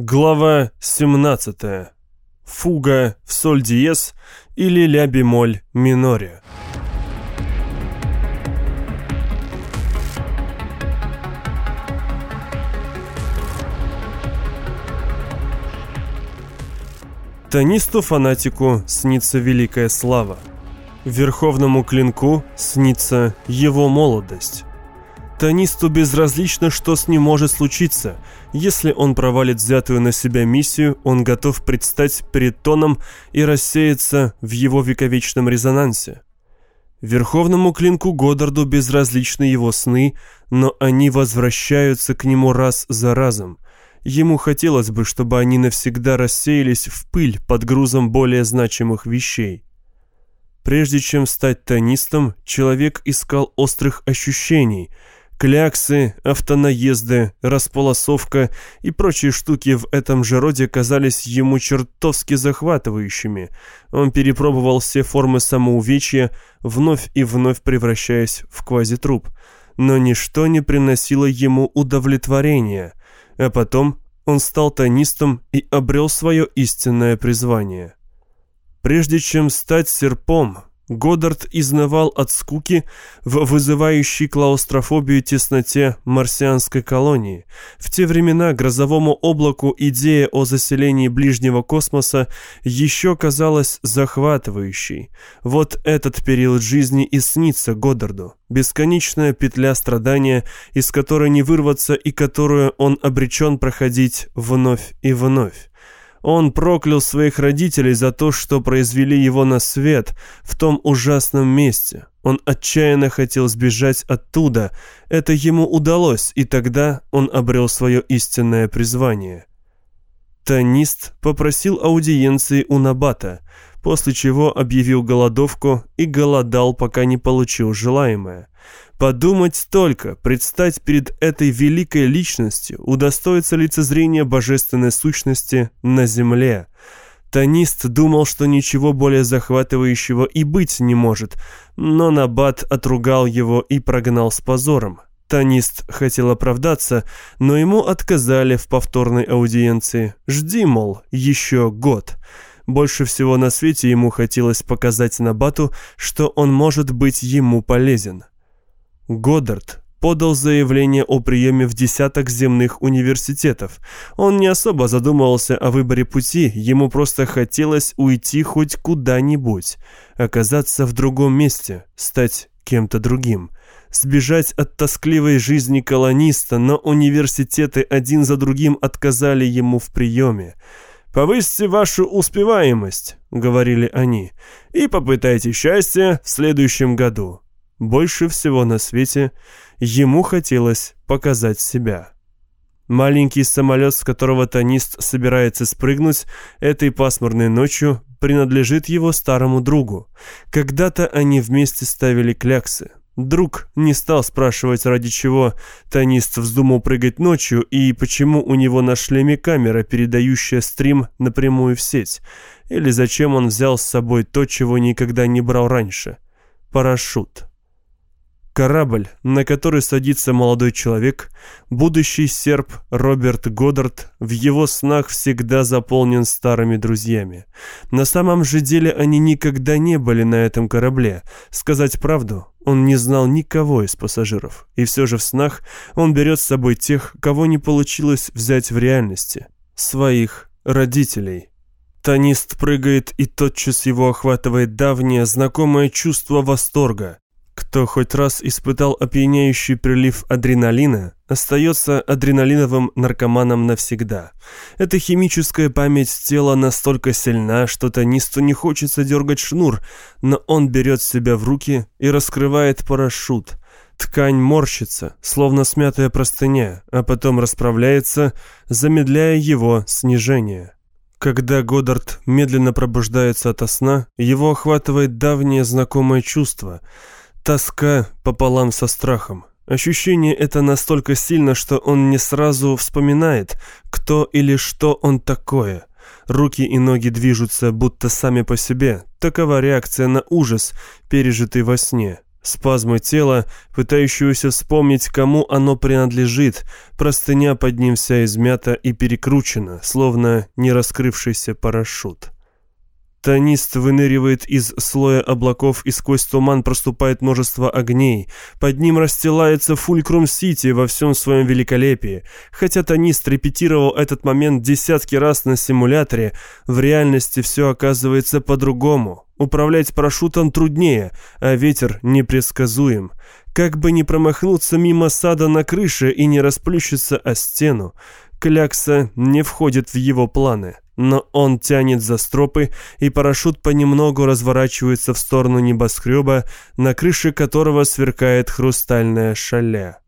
Глава 17. Фуга в соль диез или ля бемоль миноре. Тонисту-фанатику снится великая слава. Верховному клинку снится его молодость. Тонисту безразлично, что с ним может случиться. Если он провалит взятую на себя миссию, он готов предстать перед Тоном и рассеяться в его вековечном резонансе. Верховному клинку Годдарду безразличны его сны, но они возвращаются к нему раз за разом. Ему хотелось бы, чтобы они навсегда рассеялись в пыль под грузом более значимых вещей. Прежде чем стать тонистом, человек искал острых ощущений – Кляксы, автонаезды, располосовка и прочие штуки в этом же роде казались ему чертовски захватывающими. Он перепробовал все формы самоувечья, вновь и вновь превращаясь в квазитруп. Но ничто не приносило ему удовлетворения. А потом он стал тонистом и обрел свое истинное призвание. Прежде чем стать серпом, Годдард изнывал от скуки в вызывающей клаустрофобию тесноте марсианской колонии. В те времена грозовому облаку идея о заселении ближнего космоса еще казалась захватывающей. Вот этот период жизни и снится Годдарду. Бесконечная петля страдания, из которой не вырваться и которую он обречен проходить вновь и вновь. Он проклял своих родителей за то, что произвели его на свет в том ужасном месте. Он отчаянно хотел сбежать оттуда. Это ему удалось, и тогда он обрел свое истинное призвание. Танист попросил аудиенции у Набата, после чего объявил голодовку и голодал, пока не получил желаемое. Подумать только, предстать перед этой великой личностью, удостоиться лицезрения божественной сущности на земле. Танист думал, что ничего более захватывающего и быть не может, но Набат отругал его и прогнал с позором. Танист хотел оправдаться, но ему отказали в повторной аудиенции. «Жди, мол, еще год». Больше всего на свете ему хотелось показать Набату, что он может быть ему полезен. Годдард подал заявление о приеме в десяток земных университетов. Он не особо задумывался о выборе пути, ему просто хотелось уйти хоть куда-нибудь, оказаться в другом месте, стать кем-то другим. Сбежать от тоскливой жизни колониста, но университеты один за другим отказали ему в приеме. «Повысьте вашу успеваемость», — говорили они, — «и попытайте счастье в следующем году». Больше всего на свете ему хотелось показать себя. Маленький самолет, с которого тонист собирается спрыгнуть этой пасмурной ночью, принадлежит его старому другу. Когда-то они вместе ставили кляксы. Друг не стал спрашивать, ради чего тонист вздумал прыгать ночью и почему у него на шлеме камера, передающая стрим напрямую в сеть, или зачем он взял с собой то, чего никогда не брал раньше – парашют. Корабль, на который садится молодой человек, будущий серб Роберт Годдард, в его снах всегда заполнен старыми друзьями. На самом же деле они никогда не были на этом корабле. Сказать правду, он не знал никого из пассажиров. И все же в снах он берет с собой тех, кого не получилось взять в реальности. Своих родителей. Тонист прыгает, и тотчас его охватывает давнее, знакомое чувство восторга. Кто хоть раз испытал опьяняющий прилив адреналина, остается адреналиновым наркоманом навсегда. Эта химическая память тела настолько сильна, что тонисту не хочется дергать шнур, но он берет себя в руки и раскрывает парашют. Ткань морщится, словно смятая простыня, а потом расправляется, замедляя его снижение. Когда Годдард медленно пробуждается ото сна, его охватывает давнее знакомое чувство – Тоска пополам со страхом. Ощущение это настолько сильно, что он не сразу вспоминает, кто или что он такое. Руки и ноги движутся будто сами по себе. Такова реакция на ужас, пережитый во сне. Спазмы тела, пытающегося вспомнить, кому оно принадлежит, простыня под ним вся измята и перекручена, словно не раскрывшийся парашют. Тонист выныривает из слоя облаков, и сквозь туман проступает множество огней. Под ним расстилается Фулькрум-Сити во всем своем великолепии. Хотя Тонист репетировал этот момент десятки раз на симуляторе, в реальности все оказывается по-другому. Управлять парашютом труднее, а ветер непредсказуем. Как бы не промахнуться мимо сада на крыше и не расплющиться о стену. Клякса не входит в его планы но он тянет за стропы, и парашют понемногу разворачивается в сторону небоскреба, на крыше которого сверкает хрустальная шаля.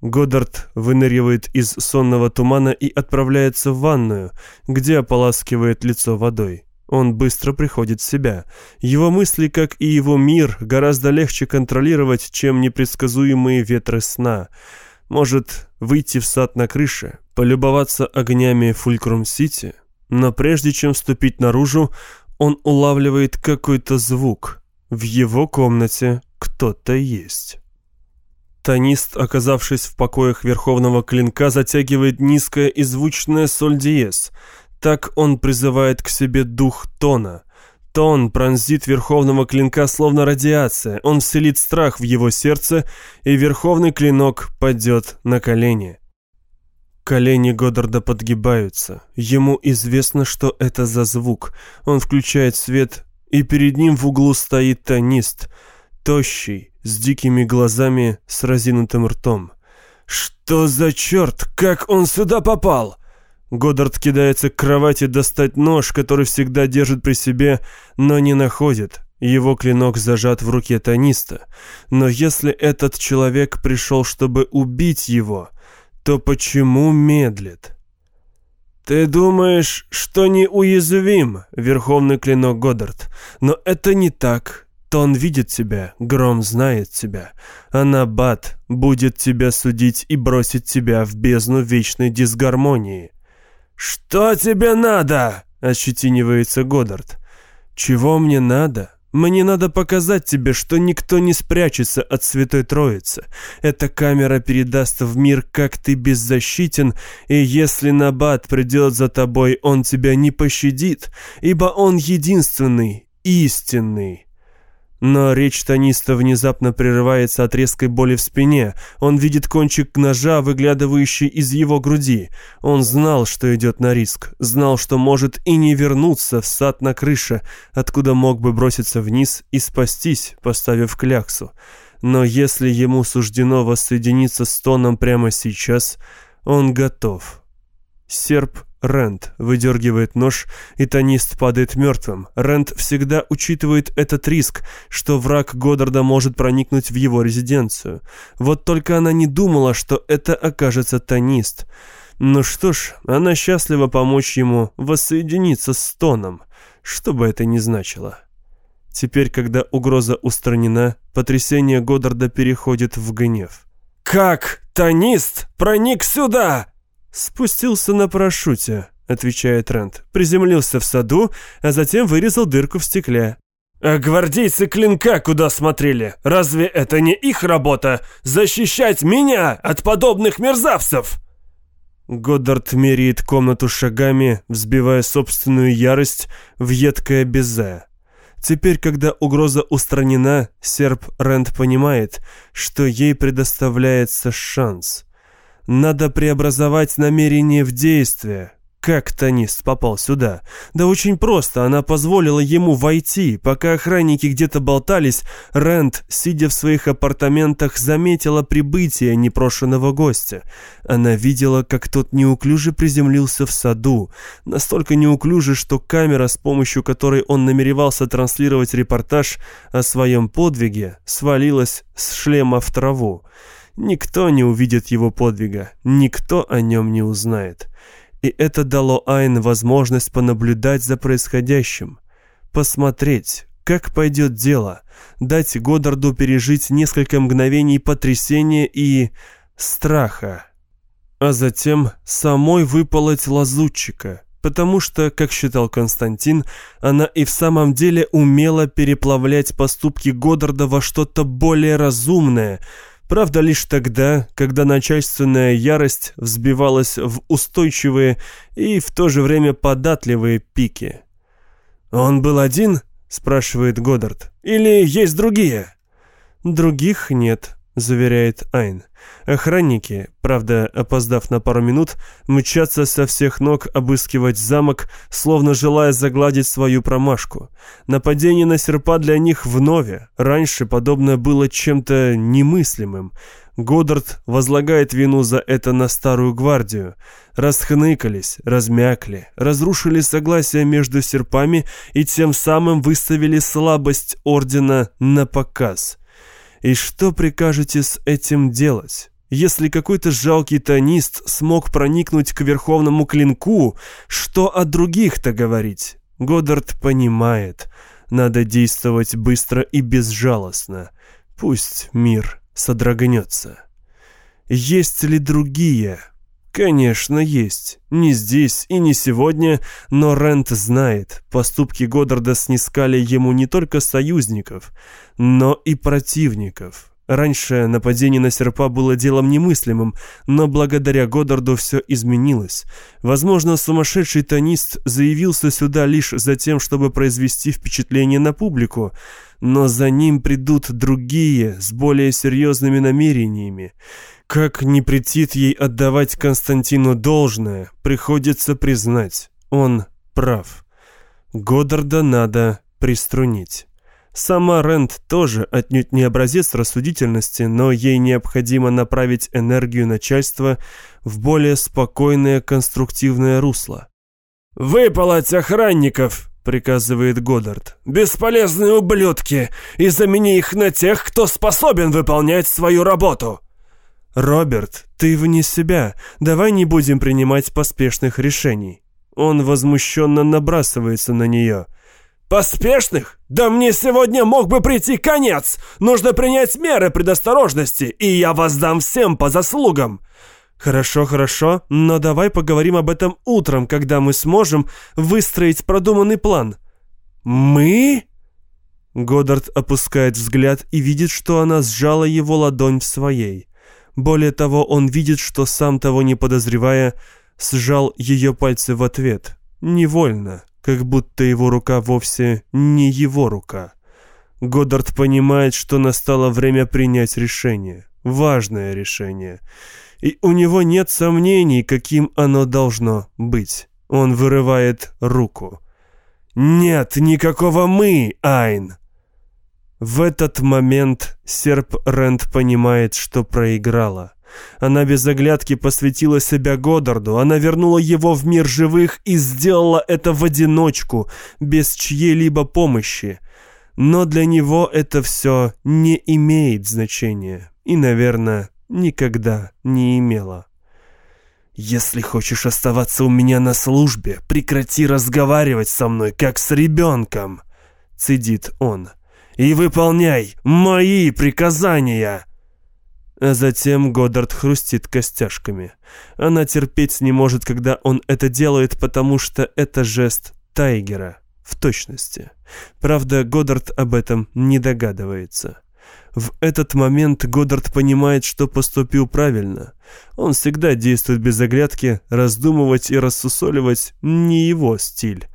Годдард выныривает из сонного тумана и отправляется в ванную, где ополаскивает лицо водой. Он быстро приходит в себя. Его мысли, как и его мир, гораздо легче контролировать, чем непредсказуемые ветры сна. Может, выйти в сад на крыше, полюбоваться огнями Фулькрум-Сити, но прежде чем вступить наружу, он улавливает какой-то звук. В его комнате кто-то есть. Тонист, оказавшись в покоях Верховного Клинка, затягивает низкое и звучное соль диез. Так он призывает к себе дух Тона. Тон пронзит Верховного Клинка словно радиация. Он вселит страх в его сердце, и Верховный Клинок падет на колени. Колени Годдарда подгибаются. Ему известно, что это за звук. Он включает свет, и перед ним в углу стоит тонист, тощий, с дикими глазами, с разинутым ртом. «Что за черт? Как он сюда попал?» Годдард кидается к кровати достать нож, который всегда держит при себе, но не находит. Его клинок зажат в руке тониста. Но если этот человек пришел, чтобы убить его, то почему медлит? Ты думаешь, что неуязвим, Верховный Клинок Годдард, но это не так. Тон видит тебя, Гром знает тебя. А Набат будет тебя судить и бросить тебя в бездну вечной дисгармонии. «Что тебе надо?» — ощетинивается Годдард. «Чего мне надо?» Мне надо показать тебе, что никто не спрячется от Святой Троицы. Эта камера передаст в мир, как ты беззащитен, и если Набат придет за тобой, он тебя не пощадит, ибо он единственный, истинный. Но речь тониста внезапно прерывается от резкой боли в спине. Он видит кончик ножа, выглядывающий из его груди. Он знал, что идет на риск. Знал, что может и не вернуться в сад на крыше, откуда мог бы броситься вниз и спастись, поставив кляксу. Но если ему суждено воссоединиться с тоном прямо сейчас, он готов. Серп Рент выдергивает нож, и тонист падает мертвым. Рент всегда учитывает этот риск, что враг Годдарда может проникнуть в его резиденцию. Вот только она не думала, что это окажется тонист. Ну что ж, она счастлива помочь ему воссоединиться с Тоном, что бы это ни значило. Теперь, когда угроза устранена, потрясение Годдарда переходит в гнев. «Как? Тонист проник сюда!» «Спустился на парашюте», — отвечает Рент. «Приземлился в саду, а затем вырезал дырку в стекле». «А гвардейцы клинка куда смотрели? Разве это не их работа — защищать меня от подобных мерзавцев?» Годдард меряет комнату шагами, взбивая собственную ярость в едкое безе. Теперь, когда угроза устранена, серп Рент понимает, что ей предоставляется шанс — надо преобразовать намерение в действие. Как Танист попал сюда? Да очень просто, она позволила ему войти. Пока охранники где-то болтались, Рэнд, сидя в своих апартаментах, заметила прибытие непрошенного гостя. Она видела, как тот неуклюже приземлился в саду. Настолько неуклюже, что камера, с помощью которой он намеревался транслировать репортаж о своем подвиге, свалилась с шлема в траву. Никто не увидит его подвига, никто о нем не узнает. И это дало Айн возможность понаблюдать за происходящим, посмотреть, как пойдет дело, дать Годдарду пережить несколько мгновений потрясения и страха, а затем самой выполоть лазутчика, потому что, как считал Константин, она и в самом деле умела переплавлять поступки Годдарда во что-то более разумное, правда лишь тогда, когда начальственная ярость взбивалась в устойчивые и в то же время податливые пики. «Он был один?» — спрашивает Годдард. «Или есть другие?» «Других нет», — заверяет Айн. Охранники, правда, опоздав на пару минут, мчатся со всех ног обыскивать замок, словно желая загладить свою промашку. Нападение на серпа для них вновь. Раньше подобное было чем-то немыслимым. Годдард возлагает вину за это на старую гвардию. Расхныкались, размякли, разрушили согласие между серпами и тем самым выставили слабость ордена на показ. И что прикажете с этим делать? Если какой-то жалкий тонист смог проникнуть к верховному клинку, что о других-то говорить? Годдард понимает, надо действовать быстро и безжалостно. Пусть мир содрогнется. Есть ли другие? Конечно, есть. Не здесь и не сегодня, но Рент знает, поступки Годдарда снискали ему не только союзников, но и противников. Раньше нападение на серпа было делом немыслимым, но благодаря Годдарду все изменилось. Возможно, сумасшедший тонист заявился сюда лишь за тем, чтобы произвести впечатление на публику, но за ним придут другие, с более серьезными намерениями. Как не претит ей отдавать Константину должное, приходится признать, он прав. Годдарда надо приструнить. Сама Рент тоже отнюдь не образец рассудительности, но ей необходимо направить энергию начальства в более спокойное конструктивное русло. «Выполоть охранников!» — приказывает Годдард. «Бесполезные ублюдки! И замени их на тех, кто способен выполнять свою работу!» «Роберт, ты вне себя. Давай не будем принимать поспешных решений». Он возмущенно набрасывается на нее. «Поспешных? Да мне сегодня мог бы прийти конец! Нужно принять меры предосторожности, и я воздам всем по заслугам!» «Хорошо, хорошо, но давай поговорим об этом утром, когда мы сможем выстроить продуманный план». «Мы?» Годдард опускает взгляд и видит, что она сжала его ладонь в своей. Более того, он видит, что сам того не подозревая, сжал ее пальцы в ответ. Невольно, как будто его рука вовсе не его рука. Годдард понимает, что настало время принять решение. Важное решение. И у него нет сомнений, каким оно должно быть. Он вырывает руку. «Нет никакого «мы», Айн!» В этот момент серп Рент понимает, что проиграла. Она без оглядки посвятила себя Годдарду, она вернула его в мир живых и сделала это в одиночку, без чьей-либо помощи. Но для него это все не имеет значения и, наверное, никогда не имело. «Если хочешь оставаться у меня на службе, прекрати разговаривать со мной, как с ребенком», — цедит он и выполняй мои приказания!» А затем Годдард хрустит костяшками. Она терпеть не может, когда он это делает, потому что это жест Тайгера, в точности. Правда, Годдард об этом не догадывается. В этот момент Годдард понимает, что поступил правильно. Он всегда действует без оглядки, раздумывать и рассусоливать не его стиль.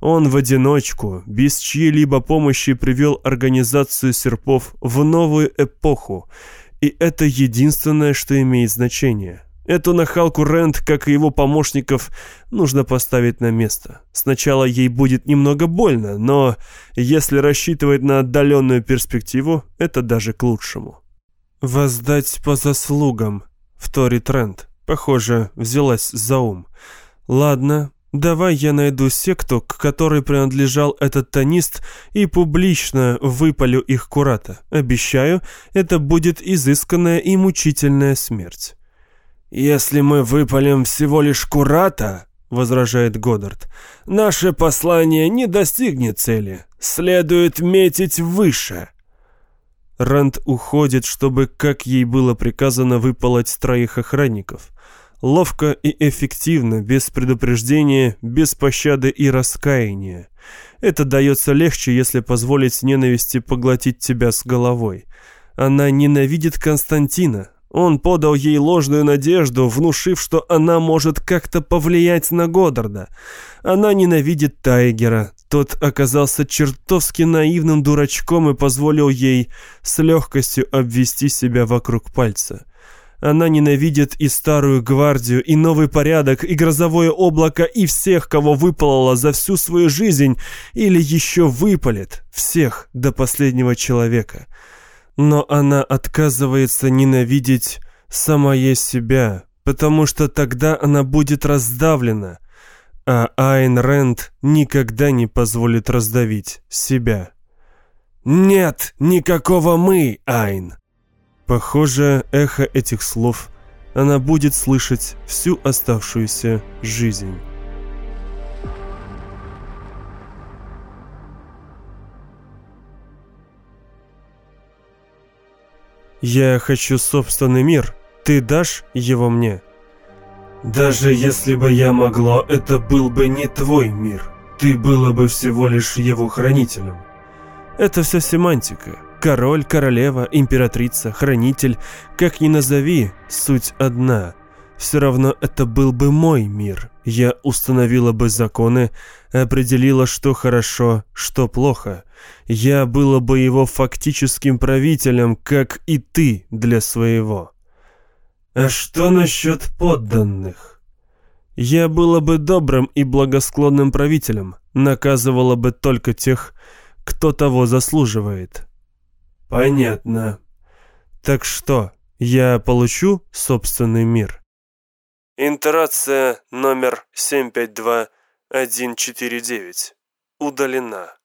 Он в одиночку, без чьей-либо помощи привел организацию серпов в новую эпоху, и это единственное, что имеет значение. Эту нахалку Рент, как и его помощников, нужно поставить на место. Сначала ей будет немного больно, но если рассчитывать на отдаленную перспективу, это даже к лучшему. «Воздать по заслугам», — вторит Рент. Похоже, взялась за ум. «Ладно, Давай я найду секту, к которой принадлежал этот тонист, и публично выпалю их курата. Обещаю, это будет изысканная и мучительная смерть. «Если мы выпалим всего лишь курата», — возражает Годдард, — «наше послание не достигнет цели. Следует метить выше». Ранд уходит, чтобы, как ей было приказано, выпалоть троих охранников. Ловко и эффективно, без предупреждения, без пощады и раскаяния. Это дается легче, если позволить ненависти поглотить тебя с головой. Она ненавидит Константина. Он подал ей ложную надежду, внушив, что она может как-то повлиять на Годдарда. Она ненавидит Тайгера. Тот оказался чертовски наивным дурачком и позволил ей с легкостью обвести себя вокруг пальца. Она ненавидит и старую гвардию, и новый порядок, и грозовое облако, и всех, кого выпалала за всю свою жизнь, или еще выпалит, всех до последнего человека. Но она отказывается ненавидеть самое себя, потому что тогда она будет раздавлена, а Айн Рэнд никогда не позволит раздавить себя. «Нет никакого «мы», Айн!» Похоже, эхо этих слов она будет слышать всю оставшуюся жизнь. «Я хочу собственный мир. Ты дашь его мне?» «Даже если бы я могло, это был бы не твой мир. Ты была бы всего лишь его хранителем». «Это все семантика. Король, королева, императрица, хранитель, как ни назови, суть одна. Все равно это был бы мой мир. Я установила бы законы, определила, что хорошо, что плохо. Я была бы его фактическим правителем, как и ты для своего. А что насчет подданных? Я была бы добрым и благосклонным правителем, наказывала бы только тех, кто того заслуживает. Понятно. Так что, я получу собственный мир? Интерация номер 752149 удалена.